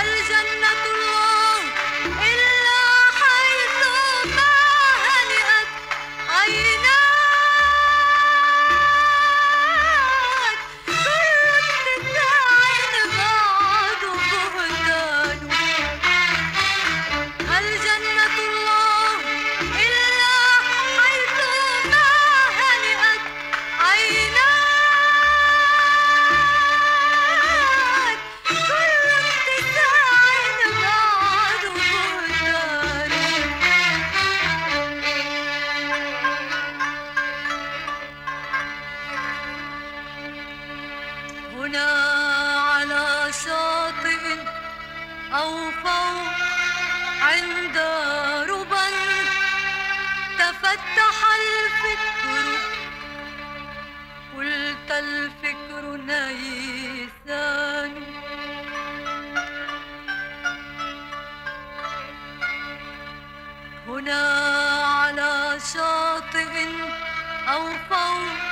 الجنة أوفوا عند ربا تفتح الفكر. قلت الفكر نيسان. هنا على شاطئ أوفوا